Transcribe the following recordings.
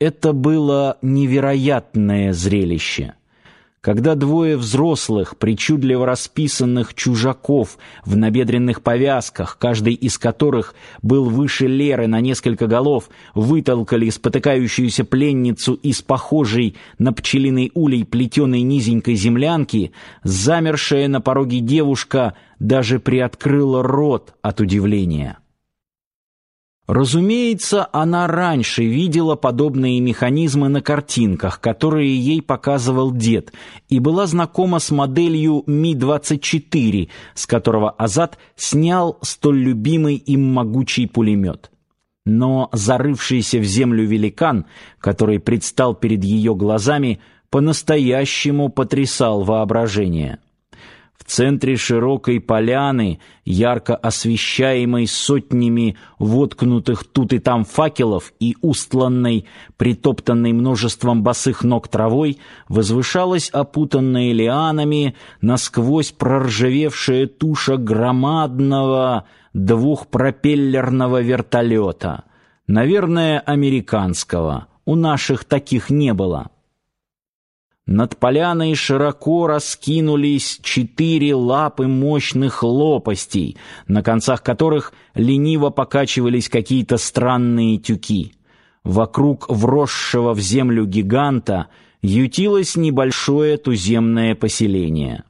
Это было невероятное зрелище. Когда двое взрослых, причудливо расписанных чужаков в набедренных повязках, каждый из которых был выше Леры на несколько голов, вытолкали спотыкающуюся пленницу из похожей на пчелиный улей плетеной низенькой землянки, замершая на пороге девушка даже приоткрыла рот от удивления. Разумеется, она раньше видела подобные механизмы на картинках, которые ей показывал дед, и была знакома с моделью Ми-24, с которого Азат снял столь любимый им могучий пулемет. Но зарывшийся в землю великан, который предстал перед ее глазами, по-настоящему потрясал воображение. В центре широкой поляны, ярко освещаемой сотнями воткнутых тут и там факелов и устланной, притоптанной множеством босых ног травой, возвышалась опутанная лианами насквозь проржавевшая туша громадного двухпропеллерного вертолета, наверное, американского. У наших таких не было. Над поляной широко раскинулись четыре лапы мощных лопастей, на концах которых лениво покачивались какие-то странные тюки. Вокруг вросшего в землю гиганта ютилось небольшое туземное поселение.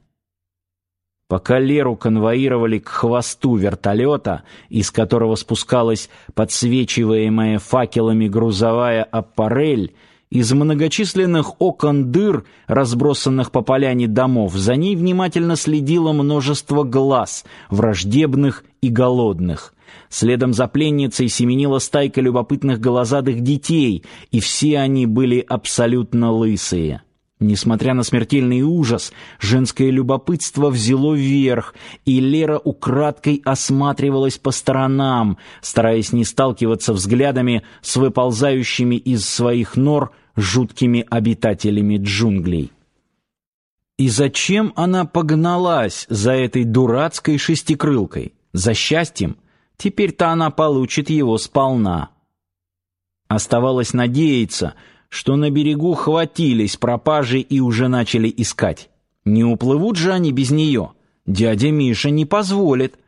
Пока Леру конвоировали к хвосту вертолета, из которого спускалась подсвечиваемая факелами грузовая аппарель, из многочисленных окон дыр, разбросанных по поляне домов, за ней внимательно следило множество глаз, враждебных и голодных. Следом за пленницей семенила стайка любопытных голозадых детей, и все они были абсолютно лысые. Несмотря на смертельный ужас, женское любопытство взяло верх, и Лера украдкой осматривалась по сторонам, стараясь не сталкиваться взглядами с выползающими из своих нор жуткими обитателями джунглей. И зачем она погналась за этой дурацкой шестикрылкой? За счастьем? Теперь-то она получит его сполна. Оставалось надеяться, что на берегу хватились пропажи и уже начали искать. Не уплывут же они без нее. Дядя Миша не позволит.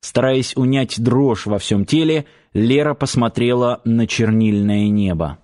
Стараясь унять дрожь во всем теле, Лера посмотрела на чернильное небо.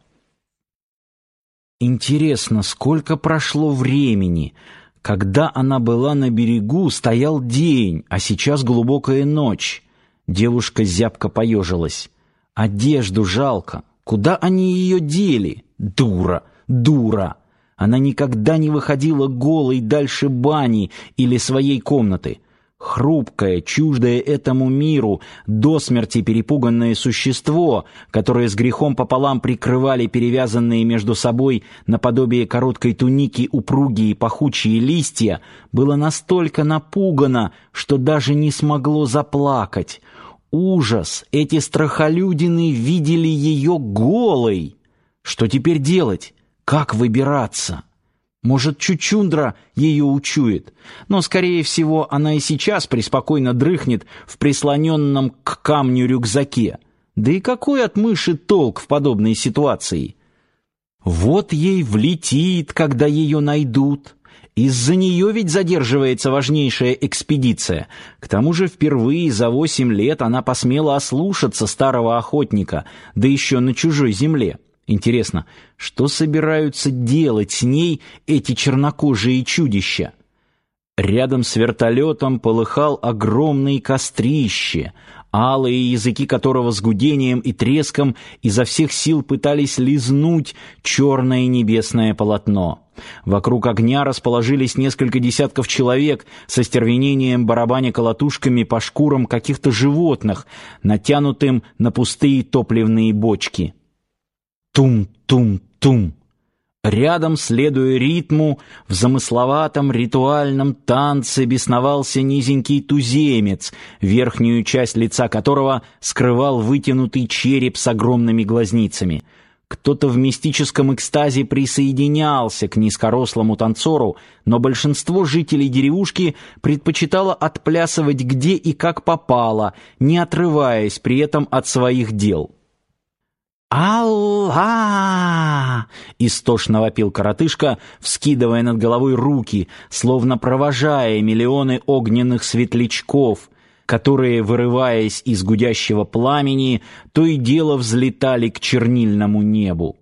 Интересно, сколько прошло времени? Когда она была на берегу, стоял день, а сейчас глубокая ночь. Девушка зябко поежилась. Одежду жалко. Куда они ее дели? Дура, дура. Она никогда не выходила голой дальше бани или своей комнаты. Хрупкое, чуждое этому миру, до смерти перепуганное существо, которое с грехом пополам прикрывали перевязанные между собой наподобие короткой туники упругие пахучие листья, было настолько напугано, что даже не смогло заплакать. Ужас! Эти страхолюдины видели ее голой! Что теперь делать? Как выбираться? Может, Чучундра ее учует, но, скорее всего, она и сейчас преспокойно дрыхнет в прислоненном к камню рюкзаке. Да и какой от мыши толк в подобной ситуации? Вот ей влетит, когда ее найдут. Из-за нее ведь задерживается важнейшая экспедиция. К тому же впервые за восемь лет она посмела ослушаться старого охотника, да еще на чужой земле. Интересно, что собираются делать с ней эти чернокожие чудища? Рядом с вертолетом полыхал огромный кострище, алые языки которого с гудением и треском изо всех сил пытались лизнуть черное небесное полотно. Вокруг огня расположились несколько десятков человек со стервенением барабаня колотушками по шкурам каких-то животных, натянутым на пустые топливные бочки. Тум-тум-тум. Рядом, следуя ритму, в замысловатом ритуальном танце бесновался низенький туземец, верхнюю часть лица которого скрывал вытянутый череп с огромными глазницами. Кто-то в мистическом экстазе присоединялся к низкорослому танцору, но большинство жителей деревушки предпочитало отплясывать где и как попало, не отрываясь при этом от своих дел. «Алла!» истошно вопил коротышка, вскидывая над головой руки, словно провожая миллионы огненных светлячков, которые, вырываясь из гудящего пламени, то и дело взлетали к чернильному небу.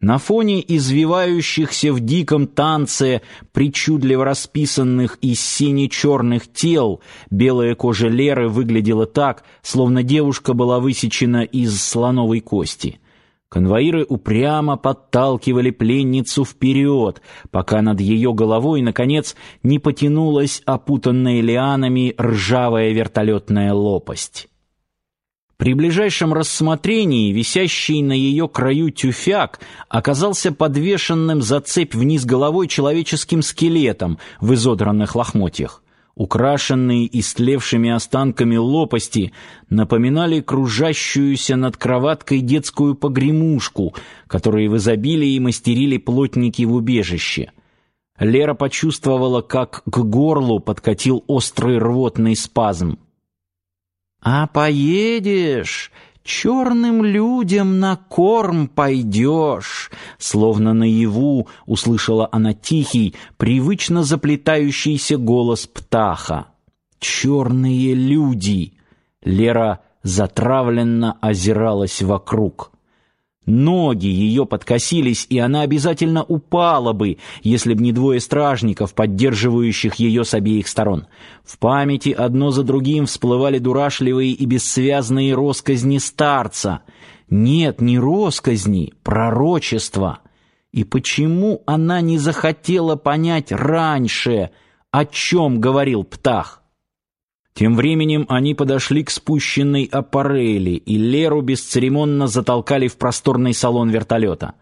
На фоне извивающихся в диком танце причудливо расписанных из сине-черных тел белая кожа Леры выглядела так, словно девушка была высечена из слоновой кости. Конвоиры упрямо подталкивали пленницу вперед, пока над ее головой наконец не потянулась опутанная лианами ржавая вертолетная лопасть. При ближайшем рассмотрении висящий на ее краю тюфяк оказался подвешенным за цепь вниз головой человеческим скелетом в изодранных лохмотьях. Украшенные истлевшими останками лопасти напоминали кружащуюся над кроваткой детскую погремушку, которую в изобилии мастерили плотники в убежище. Лера почувствовала, как к горлу подкатил острый рвотный спазм. А поедешь, черным людям на корм пойдешь, словно наяву услышала она тихий, привычно заплетающийся голос птаха. Черные люди. Лера затравленно озиралась вокруг. Ноги ее подкосились, и она обязательно упала бы, если б не двое стражников, поддерживающих ее с обеих сторон. В памяти одно за другим всплывали дурашливые и бессвязные росказни старца. Нет, не росказни, пророчества. И почему она не захотела понять раньше, о чем говорил Птах? Тем временем они подошли к спущенной аппарели, и Леру бесцеремонно затолкали в просторный салон вертолета.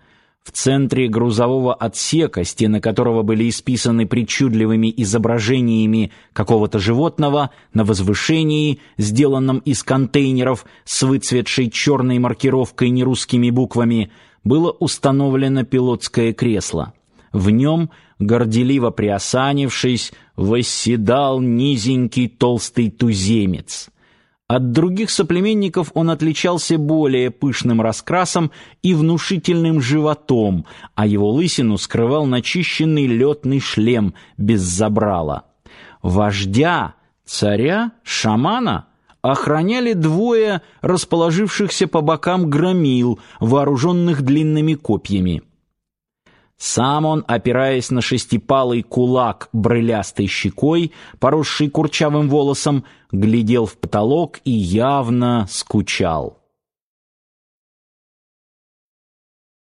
В центре грузового отсека, стены которого были исписаны причудливыми изображениями какого-то животного, на возвышении, сделанном из контейнеров с выцветшей черной маркировкой нерусскими буквами, было установлено пилотское кресло. В нем, горделиво приосанившись, восседал низенький толстый туземец. От других соплеменников он отличался более пышным раскрасом и внушительным животом, а его лысину скрывал начищенный летный шлем без забрала. Вождя, царя, шамана охраняли двое расположившихся по бокам громил, вооруженных длинными копьями. Сам он, опираясь на шестипалый кулак брылястой щекой, поросший курчавым волосом, глядел в потолок и явно скучал.